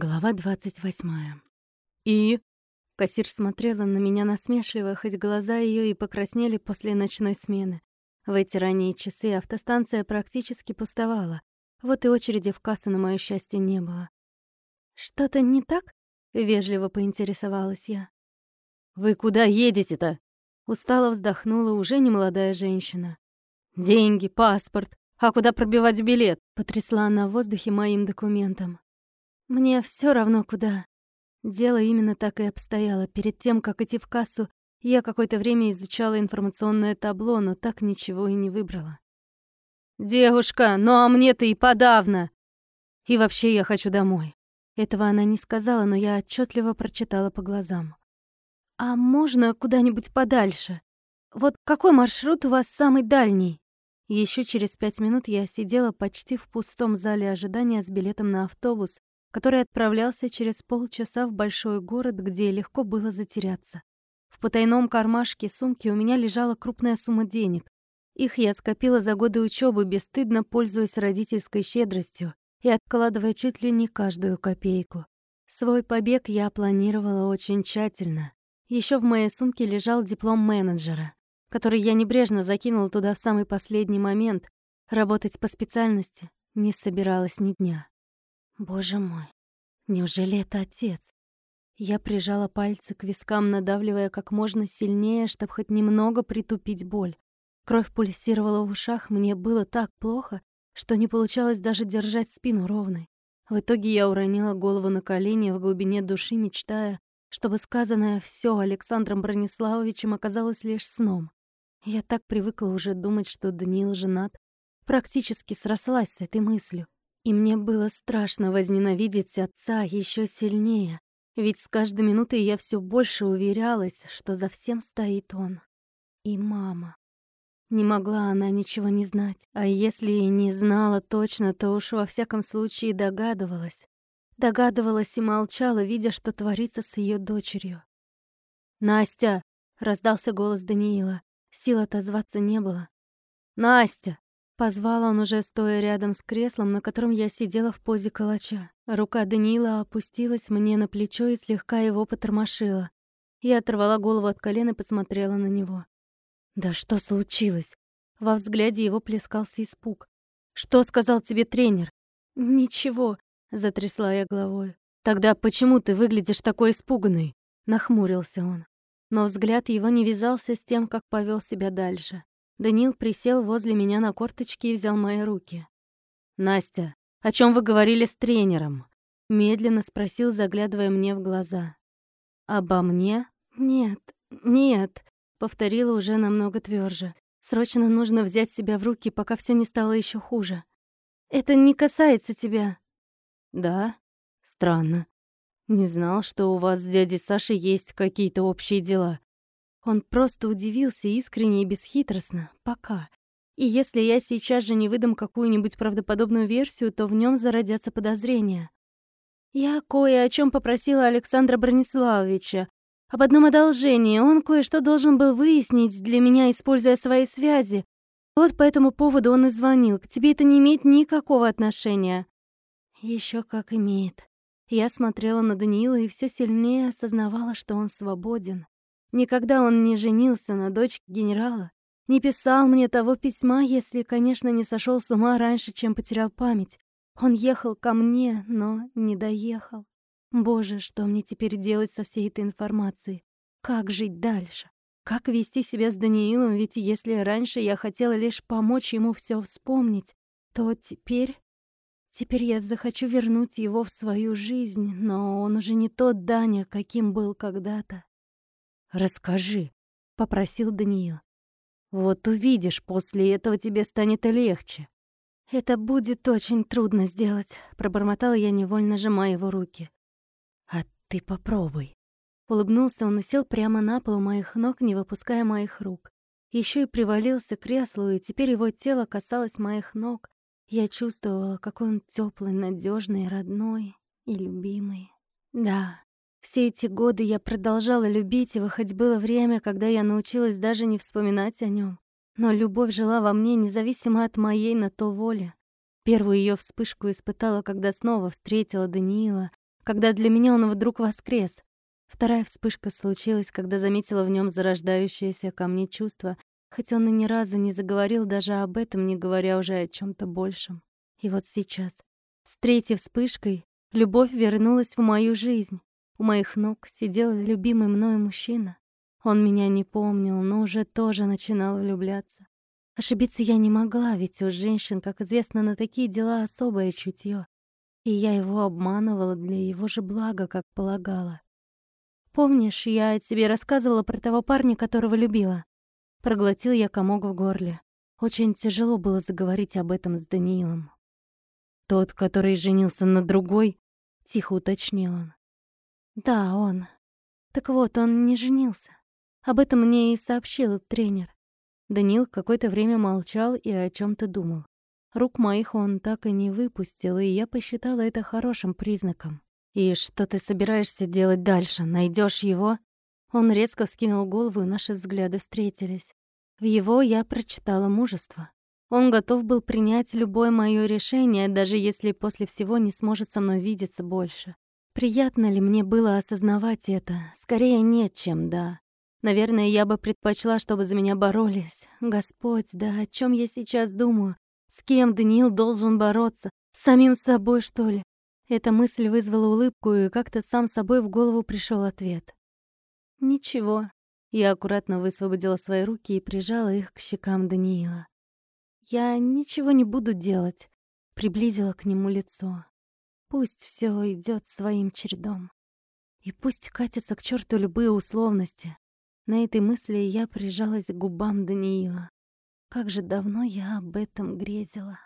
Глава двадцать восьмая. «И?» Кассир смотрела на меня насмешливо, хоть глаза ее и покраснели после ночной смены. В эти ранние часы автостанция практически пустовала. Вот и очереди в кассу на моё счастье не было. «Что-то не так?» — вежливо поинтересовалась я. «Вы куда едете-то?» Устало вздохнула уже немолодая женщина. «Деньги, паспорт. А куда пробивать билет?» Потрясла она в воздухе моим документом. Мне все равно куда. Дело именно так и обстояло. Перед тем, как идти в кассу, я какое-то время изучала информационное табло, но так ничего и не выбрала. «Девушка, ну а мне-то и подавно!» «И вообще я хочу домой». Этого она не сказала, но я отчетливо прочитала по глазам. «А можно куда-нибудь подальше? Вот какой маршрут у вас самый дальний?» Еще через пять минут я сидела почти в пустом зале ожидания с билетом на автобус, который отправлялся через полчаса в большой город, где легко было затеряться. В потайном кармашке сумки у меня лежала крупная сумма денег. Их я скопила за годы учебы, бесстыдно пользуясь родительской щедростью и откладывая чуть ли не каждую копейку. Свой побег я планировала очень тщательно. Еще в моей сумке лежал диплом менеджера, который я небрежно закинула туда в самый последний момент. Работать по специальности не собиралась ни дня. Боже мой, неужели это отец? Я прижала пальцы к вискам, надавливая как можно сильнее, чтобы хоть немного притупить боль. Кровь пульсировала в ушах, мне было так плохо, что не получалось даже держать спину ровной. В итоге я уронила голову на колени в глубине души, мечтая, чтобы сказанное все Александром Брониславовичем оказалось лишь сном. Я так привыкла уже думать, что Даниил женат, практически срослась с этой мыслью. И мне было страшно возненавидеть отца еще сильнее, ведь с каждой минутой я все больше уверялась, что за всем стоит он. И мама. Не могла она ничего не знать, а если и не знала точно, то уж во всяком случае догадывалась. Догадывалась и молчала, видя, что творится с ее дочерью. «Настя!» — раздался голос Даниила. Сил отозваться не было. «Настя!» Позвал он уже стоя рядом с креслом, на котором я сидела в позе калача. Рука Даниила опустилась мне на плечо и слегка его потормошила. Я оторвала голову от колен и посмотрела на него. «Да что случилось?» Во взгляде его плескался испуг. «Что сказал тебе тренер?» «Ничего», — затрясла я головой. «Тогда почему ты выглядишь такой испуганной?» Нахмурился он. Но взгляд его не вязался с тем, как повел себя дальше. Даниил присел возле меня на корточки и взял мои руки. «Настя, о чем вы говорили с тренером?» Медленно спросил, заглядывая мне в глаза. «Обо мне?» «Нет, нет», — повторила уже намного тверже. «Срочно нужно взять себя в руки, пока все не стало еще хуже. Это не касается тебя». «Да? Странно. Не знал, что у вас с дядей Сашей есть какие-то общие дела. Он просто удивился искренне и бесхитростно. Пока. И если я сейчас же не выдам какую-нибудь правдоподобную версию, то в нем зародятся подозрения. Я кое о чем попросила Александра Брониславовича. Об одном одолжении. Он кое-что должен был выяснить для меня, используя свои связи. Вот по этому поводу он и звонил. К тебе это не имеет никакого отношения. Еще как имеет. Я смотрела на Даниила и все сильнее осознавала, что он свободен. Никогда он не женился на дочке генерала, не писал мне того письма, если, конечно, не сошел с ума раньше, чем потерял память. Он ехал ко мне, но не доехал. Боже, что мне теперь делать со всей этой информацией? Как жить дальше? Как вести себя с Даниилом? Ведь если раньше я хотела лишь помочь ему все вспомнить, то теперь... Теперь я захочу вернуть его в свою жизнь, но он уже не тот Даня, каким был когда-то. «Расскажи», — попросил Даниил. «Вот увидишь, после этого тебе станет легче». «Это будет очень трудно сделать», — пробормотала я, невольно сжимая его руки. «А ты попробуй». Улыбнулся он и сел прямо на пол у моих ног, не выпуская моих рук. Еще и привалился к креслу, и теперь его тело касалось моих ног. Я чувствовала, какой он теплый, надежный, родной и любимый. Да, все эти годы я продолжала любить его, хоть было время, когда я научилась даже не вспоминать о нем. Но любовь жила во мне, независимо от моей на то воли. Первую ее вспышку испытала, когда снова встретила Даниила, когда для меня он вдруг воскрес. Вторая вспышка случилась, когда заметила в нем зарождающееся ко мне чувство, хоть он и ни разу не заговорил даже об этом, не говоря уже о чем то большем. И вот сейчас, с третьей вспышкой, любовь вернулась в мою жизнь. У моих ног сидел любимый мною мужчина. Он меня не помнил, но уже тоже начинал влюбляться. Ошибиться я не могла, ведь у женщин, как известно, на такие дела особое чутье. И я его обманывала для его же блага, как полагала. «Помнишь, я тебе рассказывала про того парня, которого любила?» Проглотил я комок в горле. Очень тяжело было заговорить об этом с Даниилом. «Тот, который женился на другой?» — тихо уточнил он. «Да, он. Так вот, он не женился. Об этом мне и сообщил тренер. Данил какое-то время молчал и о чем то думал. Рук моих он так и не выпустил, и я посчитала это хорошим признаком. «И что ты собираешься делать дальше? Найдешь его?» Он резко вскинул голову, и наши взгляды встретились. В его я прочитала мужество. Он готов был принять любое мое решение, даже если после всего не сможет со мной видеться больше. Приятно ли мне было осознавать это? Скорее нет, чем да. Наверное, я бы предпочла, чтобы за меня боролись. Господь, да о чем я сейчас думаю? С кем Даниил должен бороться? С самим собой, что ли? Эта мысль вызвала улыбку, и как-то сам собой в голову пришел ответ. Ничего. Я аккуратно высвободила свои руки и прижала их к щекам Даниила. Я ничего не буду делать. Приблизила к нему лицо. Пусть все идет своим чередом. И пусть катятся к черту любые условности. На этой мысли я прижалась к губам Даниила. Как же давно я об этом грезила.